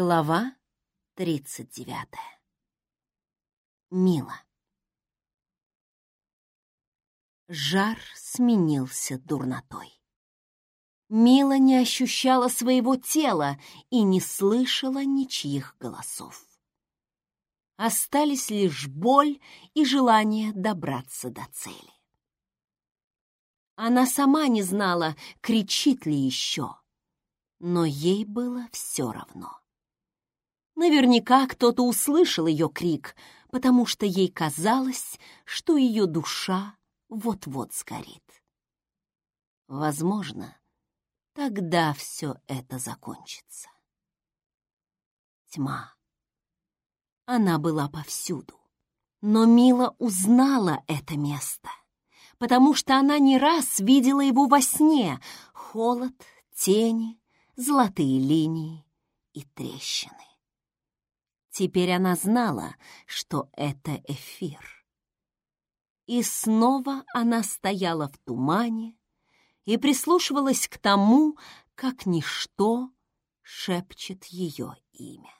Глава тридцать девятая. Мила. Жар сменился дурнотой. Мила не ощущала своего тела и не слышала ничьих голосов. Остались лишь боль и желание добраться до цели. Она сама не знала, кричит ли еще, но ей было все равно. Наверняка кто-то услышал ее крик, потому что ей казалось, что ее душа вот-вот сгорит. Возможно, тогда все это закончится. Тьма. Она была повсюду. Но Мила узнала это место, потому что она не раз видела его во сне — холод, тени, золотые линии и трещины. Теперь она знала, что это эфир. И снова она стояла в тумане и прислушивалась к тому, как ничто шепчет ее имя.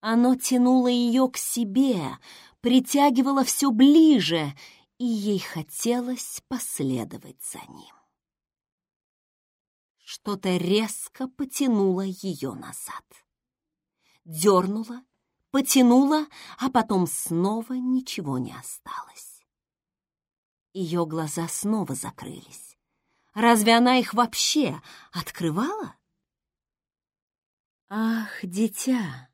Оно тянуло ее к себе, притягивало все ближе, и ей хотелось последовать за ним. Что-то резко потянуло ее назад дернула, потянула, а потом снова ничего не осталось. Ее глаза снова закрылись. Разве она их вообще открывала? Ах, дитя,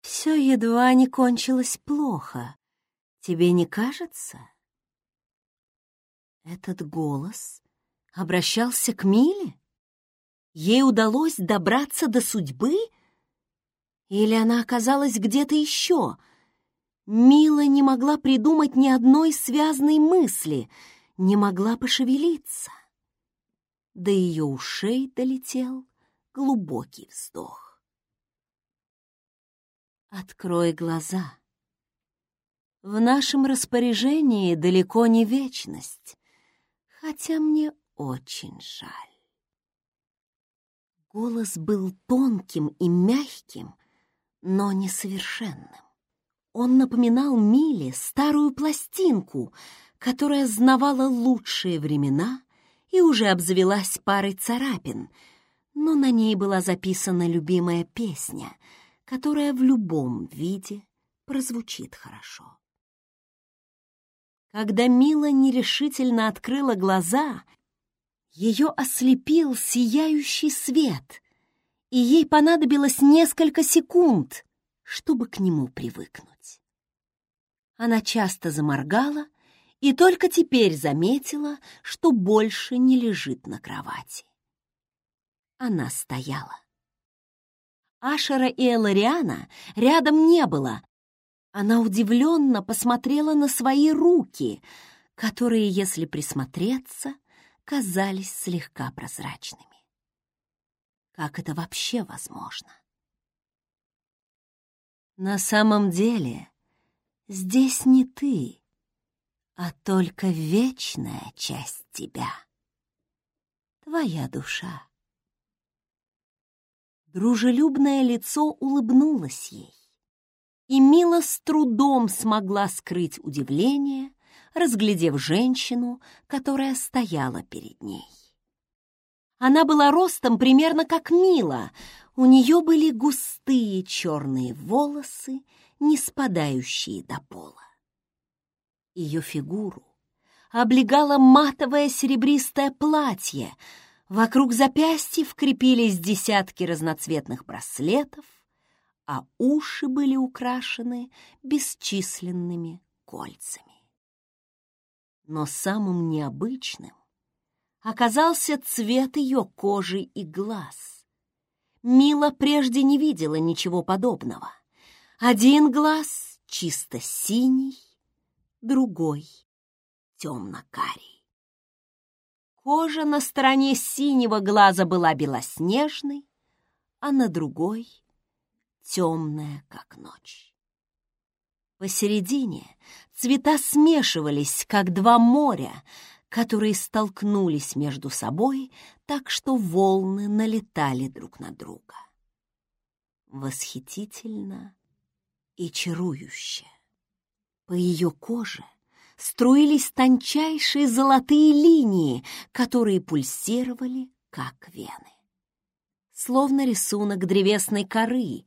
все едва не кончилось плохо. Тебе не кажется? Этот голос обращался к Миле? Ей удалось добраться до судьбы — или она оказалась где-то еще? Мила не могла придумать ни одной связной мысли, не могла пошевелиться. До ее ушей долетел глубокий вздох. «Открой глаза. В нашем распоряжении далеко не вечность, хотя мне очень жаль». Голос был тонким и мягким, но несовершенным. Он напоминал Миле старую пластинку, которая знавала лучшие времена и уже обзавелась парой царапин, но на ней была записана любимая песня, которая в любом виде прозвучит хорошо. Когда Мила нерешительно открыла глаза, ее ослепил сияющий свет, и ей понадобилось несколько секунд, чтобы к нему привыкнуть. Она часто заморгала и только теперь заметила, что больше не лежит на кровати. Она стояла. Ашера и Элариана рядом не было. Она удивленно посмотрела на свои руки, которые, если присмотреться, казались слегка прозрачными. Как это вообще возможно? На самом деле, здесь не ты, а только вечная часть тебя. Твоя душа. Дружелюбное лицо улыбнулось ей, и Мила с трудом смогла скрыть удивление, разглядев женщину, которая стояла перед ней. Она была ростом примерно как Мила. У нее были густые черные волосы, не спадающие до пола. Ее фигуру облегало матовое серебристое платье, вокруг запястьев крепились десятки разноцветных браслетов, а уши были украшены бесчисленными кольцами. Но самым необычным оказался цвет ее кожи и глаз. Мила прежде не видела ничего подобного. Один глаз чисто синий, другой темно-карий. Кожа на стороне синего глаза была белоснежной, а на другой — темная, как ночь. Посередине цвета смешивались, как два моря, которые столкнулись между собой так, что волны налетали друг на друга. восхитительно и чарующе. По ее коже струились тончайшие золотые линии, которые пульсировали, как вены. Словно рисунок древесной коры,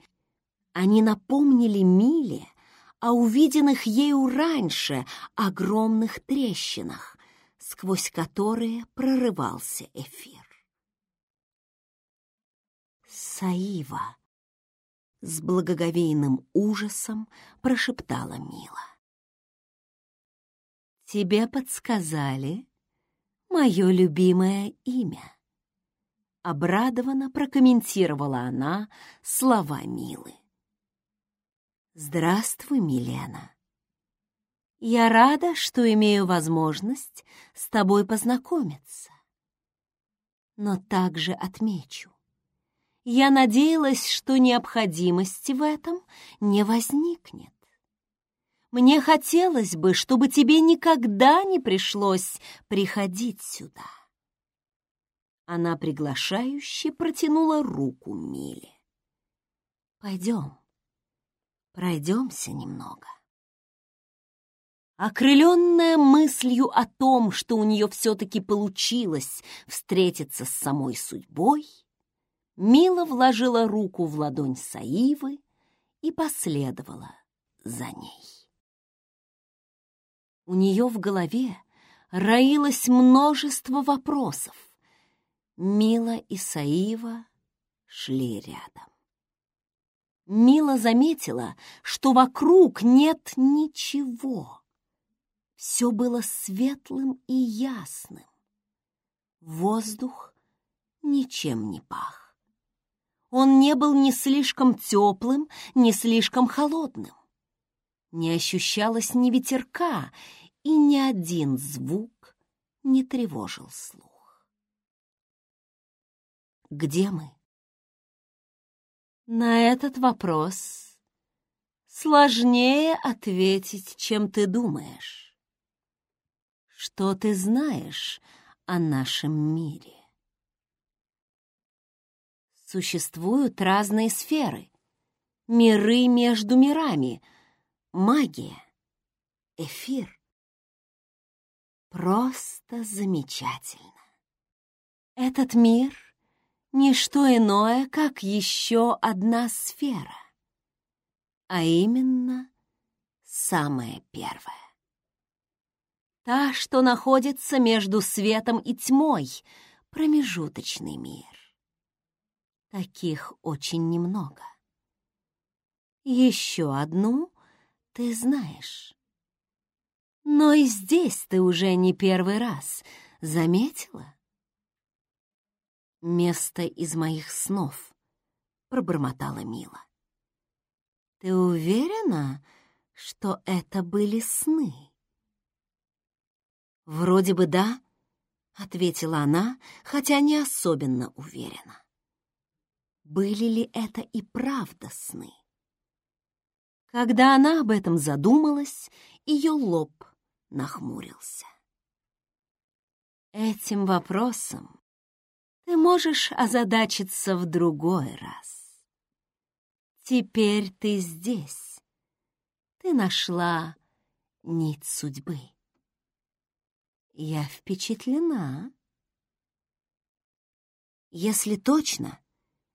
они напомнили Миле о увиденных ею раньше огромных трещинах, сквозь которые прорывался эфир. Саива с благоговейным ужасом прошептала Мила. «Тебе подсказали мое любимое имя». Обрадованно прокомментировала она слова Милы. «Здравствуй, Милена. Я рада, что имею возможность с тобой познакомиться. Но также отмечу, я надеялась, что необходимости в этом не возникнет. Мне хотелось бы, чтобы тебе никогда не пришлось приходить сюда. Она приглашающе протянула руку Миле. Пойдем, пройдемся немного. Окрыленная мыслью о том, что у нее все-таки получилось встретиться с самой судьбой, Мила вложила руку в ладонь Саивы и последовала за ней. У нее в голове роилось множество вопросов. Мила и Саива шли рядом. Мила заметила, что вокруг нет ничего. Все было светлым и ясным. Воздух ничем не пах. Он не был ни слишком теплым, ни слишком холодным. Не ощущалось ни ветерка, и ни один звук не тревожил слух. Где мы? На этот вопрос сложнее ответить, чем ты думаешь. Что ты знаешь о нашем мире? Существуют разные сферы, миры между мирами, магия, эфир. Просто замечательно. Этот мир — ничто иное, как еще одна сфера, а именно самая первая. Та, что находится между светом и тьмой, промежуточный мир. Таких очень немного. Еще одну ты знаешь. Но и здесь ты уже не первый раз заметила? Место из моих снов, пробормотала Мила. Ты уверена, что это были сны? Вроде бы да, ответила она, хотя не особенно уверена были ли это и правда сны. Когда она об этом задумалась, ее лоб нахмурился. Этим вопросом ты можешь озадачиться в другой раз. Теперь ты здесь. Ты нашла нить судьбы. Я впечатлена. Если точно,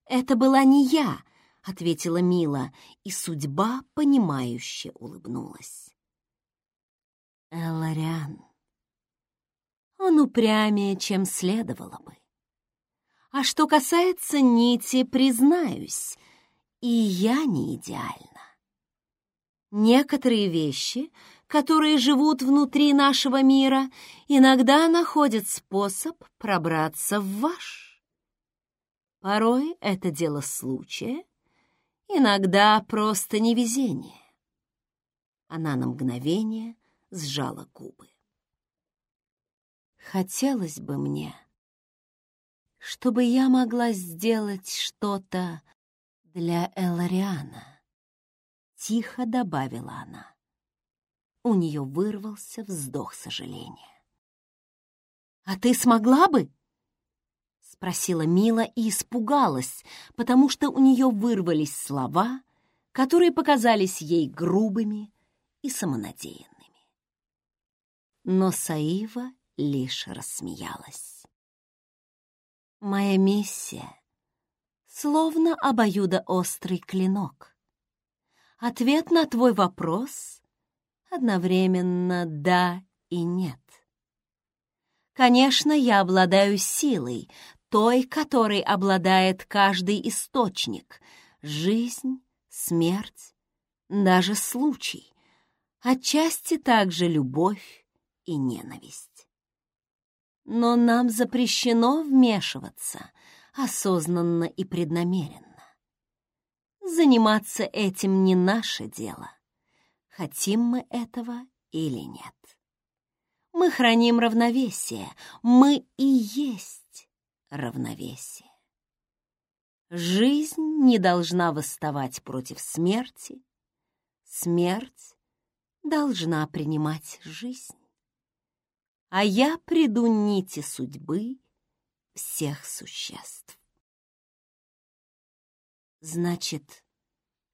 «Это была не я», — ответила Мила, и судьба, понимающе улыбнулась. Элариан. Он упрямее, чем следовало бы. А что касается нити, признаюсь, и я не идеальна. Некоторые вещи, которые живут внутри нашего мира, иногда находят способ пробраться в ваш. Порой это дело случая, иногда просто невезение. Она на мгновение сжала губы. Хотелось бы мне, чтобы я могла сделать что-то для Элариана, тихо добавила она. У нее вырвался вздох сожаления. «А ты смогла бы?» спросила Мила и испугалась, потому что у нее вырвались слова, которые показались ей грубыми и самонадеянными. Но Саива лишь рассмеялась. «Моя миссия словно обоюдоострый клинок. Ответ на твой вопрос одновременно «да» и «нет». Конечно, я обладаю силой, той, которой обладает каждый источник — жизнь, смерть, даже случай, отчасти также любовь и ненависть. Но нам запрещено вмешиваться осознанно и преднамеренно. Заниматься этим не наше дело, хотим мы этого или нет. Мы храним равновесие, мы и есть равновесие. Жизнь не должна восставать против смерти, смерть должна принимать жизнь. А я приду нити судьбы всех существ. Значит,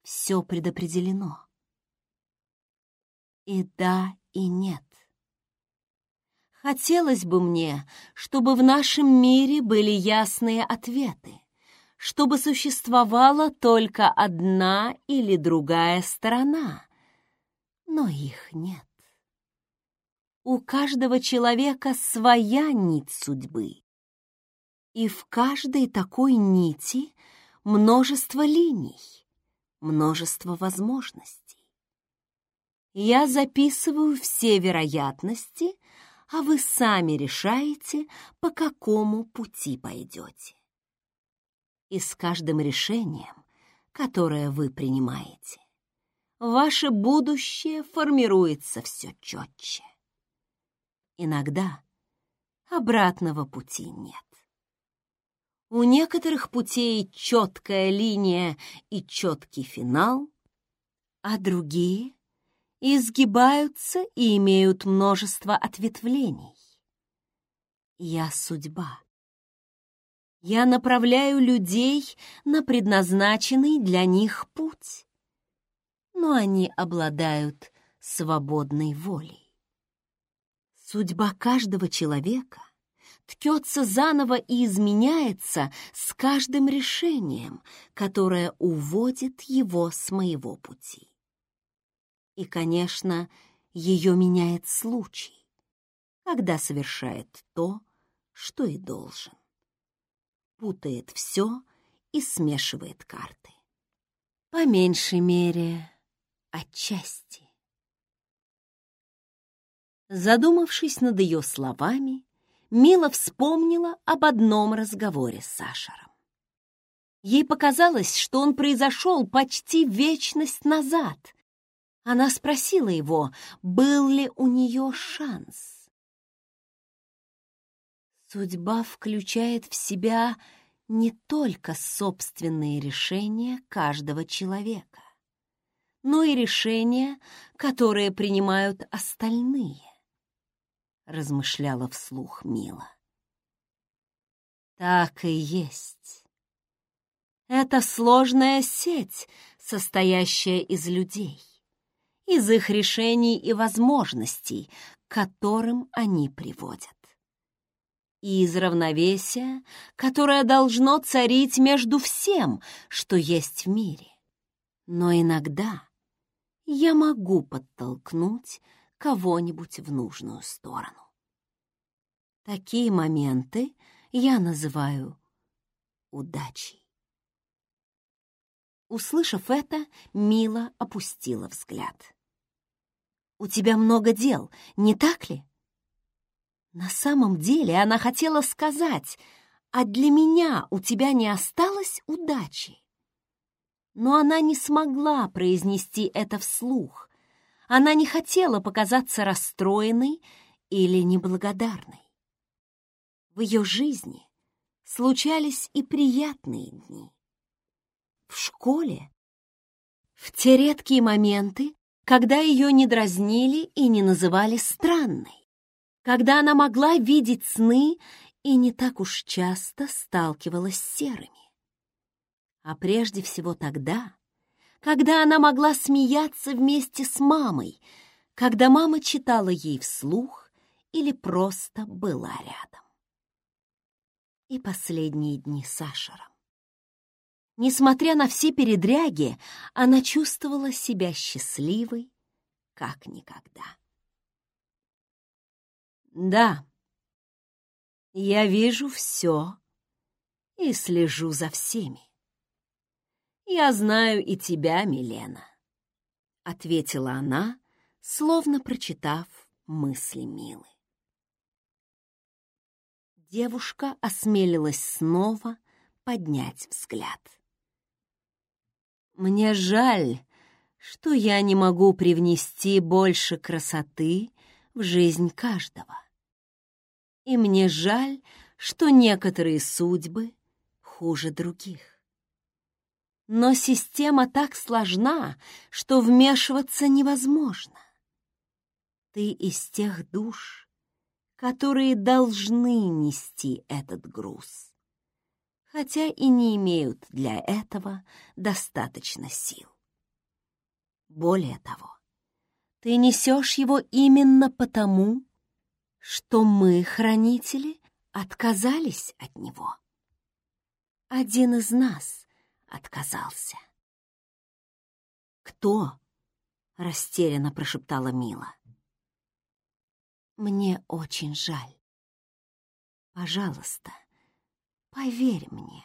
все предопределено. И да, и нет. Хотелось бы мне, чтобы в нашем мире были ясные ответы, чтобы существовала только одна или другая сторона, но их нет. У каждого человека своя нить судьбы, и в каждой такой нити множество линий, множество возможностей. Я записываю все вероятности — а вы сами решаете, по какому пути пойдете. И с каждым решением, которое вы принимаете, ваше будущее формируется все четче. Иногда обратного пути нет. У некоторых путей четкая линия и четкий финал, а другие изгибаются и имеют множество ответвлений. Я судьба. Я направляю людей на предназначенный для них путь, но они обладают свободной волей. Судьба каждого человека ткется заново и изменяется с каждым решением, которое уводит его с моего пути. И, конечно, ее меняет случай, когда совершает то, что и должен. Путает все и смешивает карты. По меньшей мере, отчасти. Задумавшись над ее словами, Мила вспомнила об одном разговоре с Сашером. Ей показалось, что он произошел почти вечность назад, она спросила его, был ли у нее шанс. Судьба включает в себя не только собственные решения каждого человека, но и решения, которые принимают остальные, размышляла вслух Мила. Так и есть. Это сложная сеть, состоящая из людей из их решений и возможностей, к которым они приводят. И из равновесия, которое должно царить между всем, что есть в мире. Но иногда я могу подтолкнуть кого-нибудь в нужную сторону. Такие моменты я называю удачей. Услышав это, Мила опустила взгляд. У тебя много дел, не так ли? На самом деле она хотела сказать, а для меня у тебя не осталось удачи. Но она не смогла произнести это вслух. Она не хотела показаться расстроенной или неблагодарной. В ее жизни случались и приятные дни. В школе, в те редкие моменты, когда ее не дразнили и не называли странной, когда она могла видеть сны и не так уж часто сталкивалась с серыми. А прежде всего тогда, когда она могла смеяться вместе с мамой, когда мама читала ей вслух или просто была рядом. И последние дни с Ашером. Несмотря на все передряги, она чувствовала себя счастливой, как никогда. Да, я вижу все и слежу за всеми. Я знаю и тебя, Милена, — ответила она, словно прочитав мысли Милы. Девушка осмелилась снова поднять взгляд. Мне жаль, что я не могу привнести больше красоты в жизнь каждого. И мне жаль, что некоторые судьбы хуже других. Но система так сложна, что вмешиваться невозможно. Ты из тех душ, которые должны нести этот груз, хотя и не имеют для этого достаточно сил. Более того, ты несешь его именно потому, что мы, хранители, отказались от него. Один из нас отказался. «Кто?» — растерянно прошептала Мила. «Мне очень жаль. Пожалуйста, поверь мне».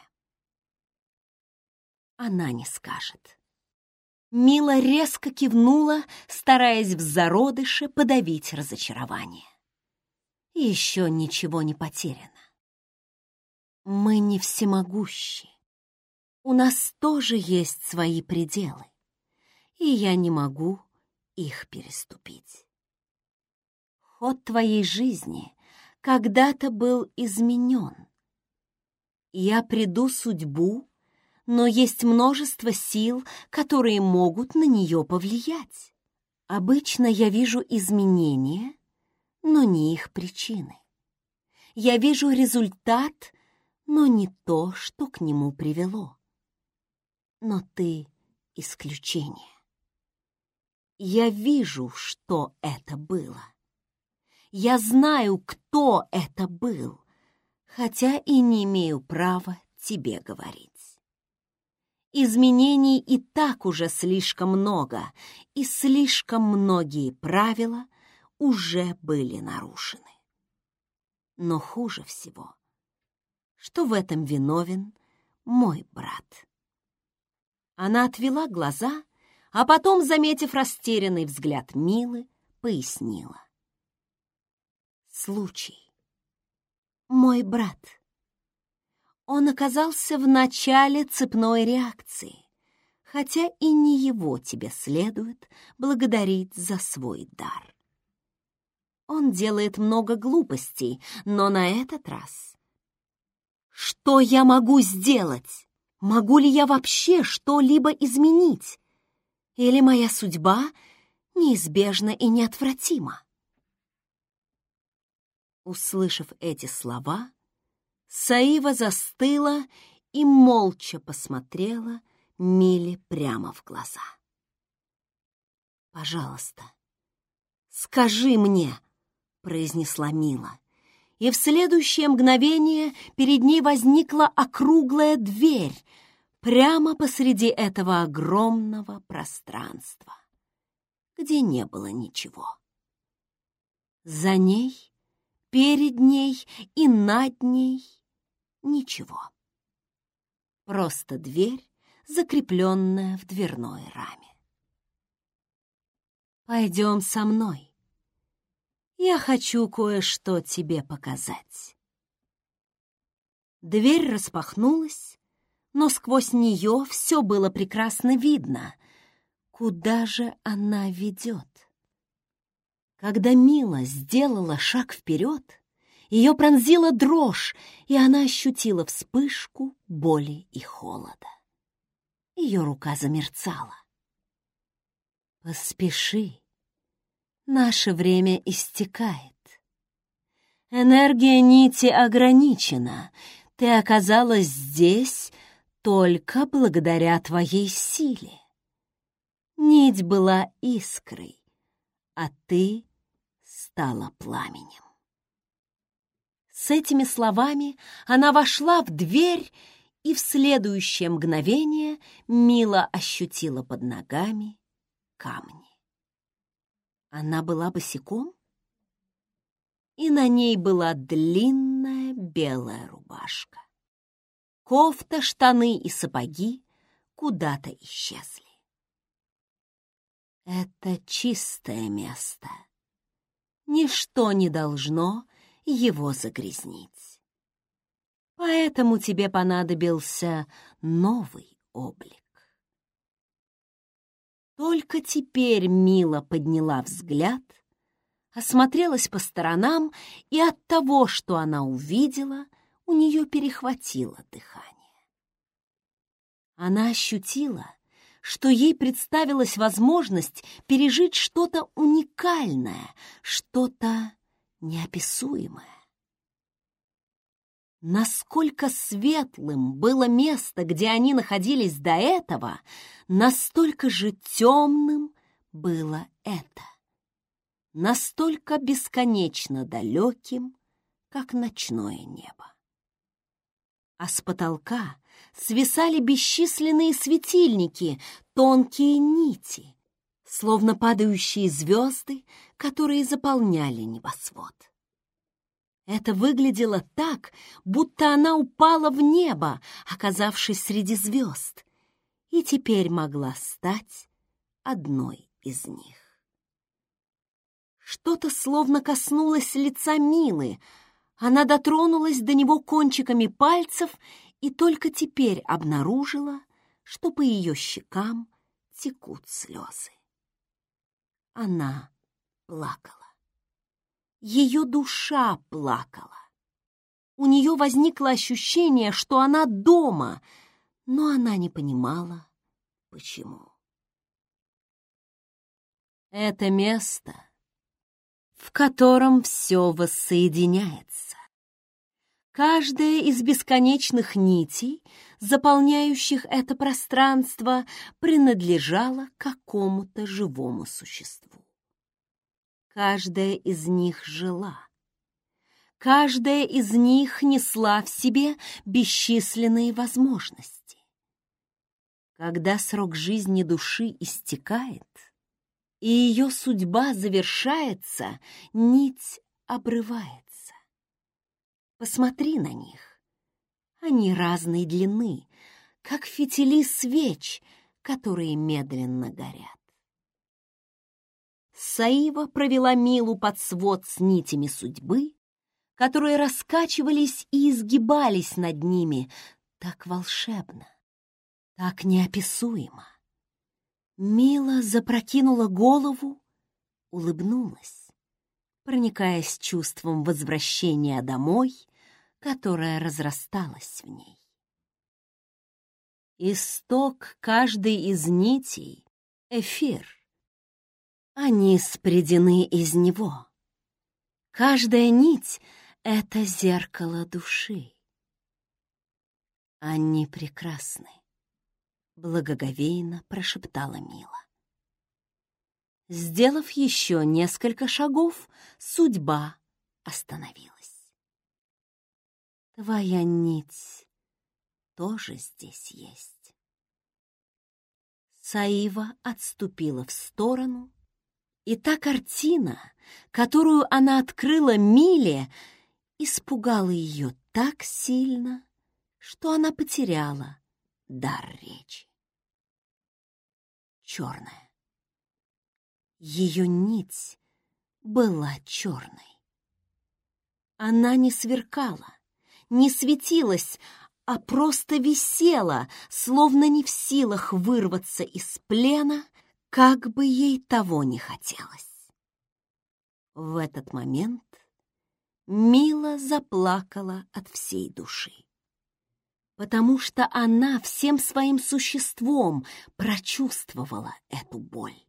Она не скажет. Мила резко кивнула, стараясь в зародыше подавить разочарование. Еще ничего не потеряно. Мы не всемогущи. У нас тоже есть свои пределы, и я не могу их переступить. Ход твоей жизни когда-то был изменен. Я приду судьбу, но есть множество сил, которые могут на нее повлиять. Обычно я вижу изменения — но не их причины. Я вижу результат, но не то, что к нему привело. Но ты — исключение. Я вижу, что это было. Я знаю, кто это был, хотя и не имею права тебе говорить. Изменений и так уже слишком много, и слишком многие правила уже были нарушены. Но хуже всего, что в этом виновен мой брат. Она отвела глаза, а потом, заметив растерянный взгляд Милы, пояснила. Случай. Мой брат. Он оказался в начале цепной реакции, хотя и не его тебе следует благодарить за свой дар. Он делает много глупостей, но на этот раз... Что я могу сделать? Могу ли я вообще что-либо изменить? Или моя судьба неизбежна и неотвратима? Услышав эти слова, Саива застыла и молча посмотрела Миле прямо в глаза. «Пожалуйста, скажи мне, произнесла Мила. И в следующее мгновение перед ней возникла округлая дверь прямо посреди этого огромного пространства, где не было ничего. За ней, перед ней и над ней ничего. Просто дверь, закрепленная в дверной раме. «Пойдем со мной», я хочу кое-что тебе показать. Дверь распахнулась, но сквозь нее все было прекрасно видно. Куда же она ведет? Когда Мила сделала шаг вперед, ее пронзила дрожь, и она ощутила вспышку боли и холода. Ее рука замерцала. «Поспеши», Наше время истекает. Энергия нити ограничена. Ты оказалась здесь только благодаря твоей силе. Нить была искрой, а ты стала пламенем. С этими словами она вошла в дверь, и в следующее мгновение Мила ощутила под ногами камни. Она была босиком, и на ней была длинная белая рубашка. Кофта, штаны и сапоги куда-то исчезли. Это чистое место. Ничто не должно его загрязнить. Поэтому тебе понадобился новый облик. Только теперь Мила подняла взгляд, осмотрелась по сторонам, и от того, что она увидела, у нее перехватило дыхание. Она ощутила, что ей представилась возможность пережить что-то уникальное, что-то неописуемое. Насколько светлым было место, где они находились до этого, настолько же темным было это. Настолько бесконечно далеким, как ночное небо. А с потолка свисали бесчисленные светильники, тонкие нити, словно падающие звезды, которые заполняли небосвод. Это выглядело так, будто она упала в небо, оказавшись среди звезд, и теперь могла стать одной из них. Что-то словно коснулось лица Милы. Она дотронулась до него кончиками пальцев и только теперь обнаружила, что по ее щекам текут слезы. Она плакала. Ее душа плакала. У нее возникло ощущение, что она дома, но она не понимала, почему. Это место, в котором все воссоединяется. Каждая из бесконечных нитей, заполняющих это пространство, принадлежала какому-то живому существу. Каждая из них жила. Каждая из них несла в себе бесчисленные возможности. Когда срок жизни души истекает, и ее судьба завершается, нить обрывается. Посмотри на них. Они разной длины, как фитили свеч, которые медленно горят. Саива провела Милу под свод с нитями судьбы, которые раскачивались и изгибались над ними так волшебно, так неописуемо. Мила запрокинула голову, улыбнулась, проникаясь чувством возвращения домой, которое разрасталось в ней. Исток каждой из нитей — эфир, они спредены из него. Каждая нить — это зеркало души. Они прекрасны, — благоговейно прошептала Мила. Сделав еще несколько шагов, судьба остановилась. Твоя нить тоже здесь есть. Саива отступила в сторону, и та картина, которую она открыла Миле, испугала ее так сильно, что она потеряла дар речи. Черная. Ее нить была черной. Она не сверкала, не светилась, а просто висела, словно не в силах вырваться из плена как бы ей того не хотелось. В этот момент Мила заплакала от всей души, потому что она всем своим существом прочувствовала эту боль.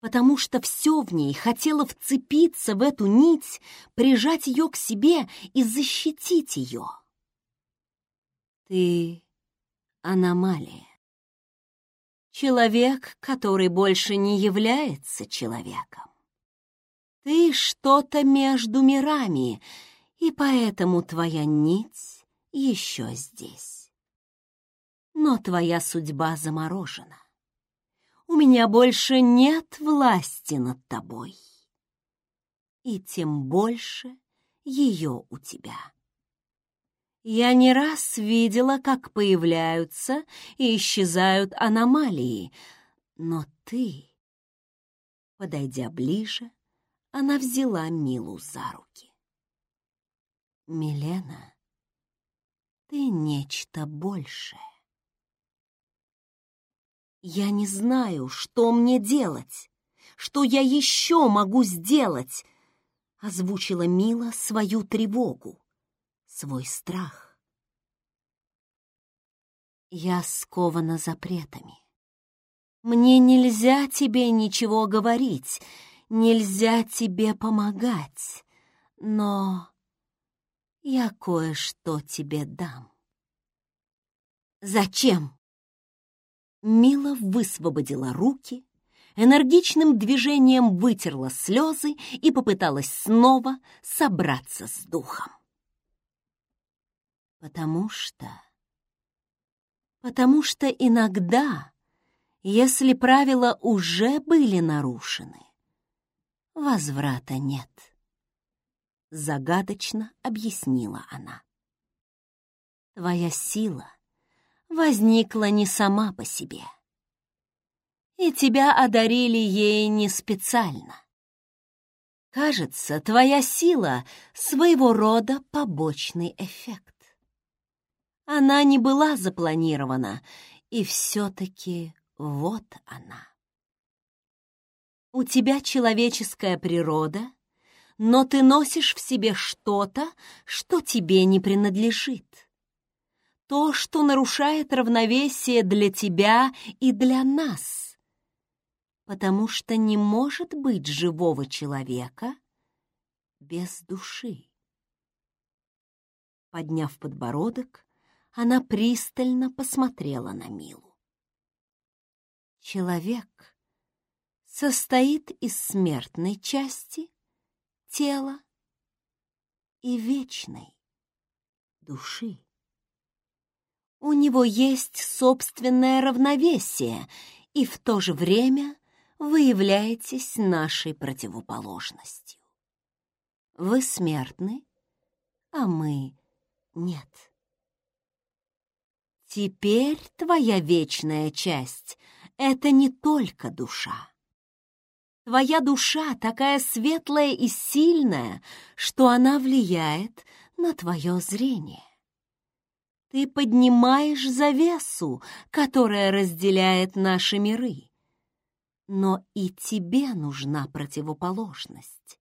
Потому что все в ней хотело вцепиться в эту нить, прижать ее к себе и защитить ее. Ты аномалия. Человек, который больше не является человеком. Ты что-то между мирами, и поэтому твоя нить еще здесь. Но твоя судьба заморожена. Меня больше нет власти над тобой. И тем больше ее у тебя. Я не раз видела, как появляются и исчезают аномалии, но ты, подойдя ближе, она взяла Милу за руки. Милена, ты нечто большее. Я не знаю, что мне делать, что я еще могу сделать, озвучила Мила свою тревогу свой страх. Я скована запретами. Мне нельзя тебе ничего говорить, нельзя тебе помогать, но я кое-что тебе дам. Зачем? Мила высвободила руки, энергичным движением вытерла слезы и попыталась снова собраться с духом. Потому что... Потому что иногда, если правила уже были нарушены, возврата нет. Загадочно объяснила она. Твоя сила возникла не сама по себе. И тебя одарили ей не специально. Кажется, твоя сила — своего рода побочный эффект. Она не была запланирована, и все-таки вот она. У тебя человеческая природа, но ты носишь в себе что-то, что тебе не принадлежит. То, что нарушает равновесие для тебя и для нас. Потому что не может быть живого человека без души. Подняв подбородок, она пристально посмотрела на Милу. Человек состоит из смертной части, тела и вечной души. У него есть собственное равновесие, и в то же время вы являетесь нашей противоположностью. Вы смертны, а мы нет. Теперь твоя вечная часть — это не только душа. Твоя душа такая светлая и сильная, что она влияет на твое зрение. Ты поднимаешь завесу, которая разделяет наши миры. Но и тебе нужна противоположность.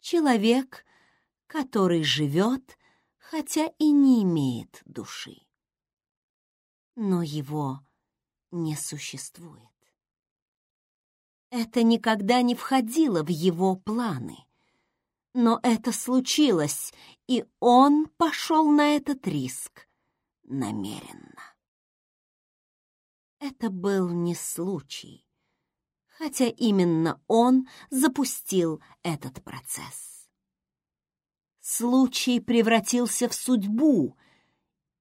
Человек, который живет, хотя и не имеет души но его не существует. Это никогда не входило в его планы. Но это случилось, и он пошел на этот риск намеренно. Это был не случай, хотя именно он запустил этот процесс. Случай превратился в судьбу —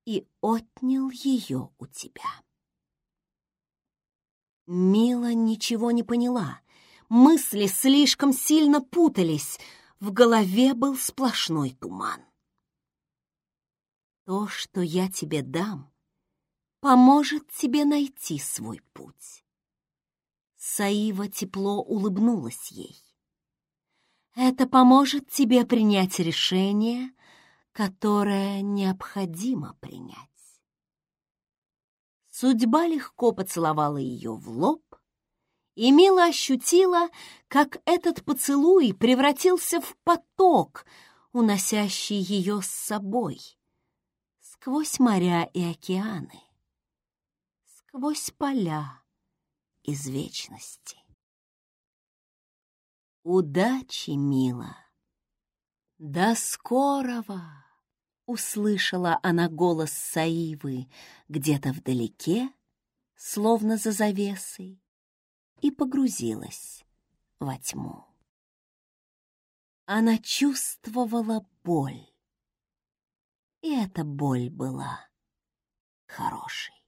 и отнял ее у тебя. Мила ничего не поняла. Мысли слишком сильно путались. В голове был сплошной туман. То, что я тебе дам, поможет тебе найти свой путь. Саива тепло улыбнулась ей. Это поможет тебе принять решение которое необходимо принять. Судьба легко поцеловала ее в лоб, и Мила ощутила, как этот поцелуй превратился в поток, уносящий ее с собой, сквозь моря и океаны, сквозь поля из вечности. Удачи, мила! До скорого! Услышала она голос Саивы где-то вдалеке, словно за завесой, и погрузилась во тьму. Она чувствовала боль, и эта боль была хорошей.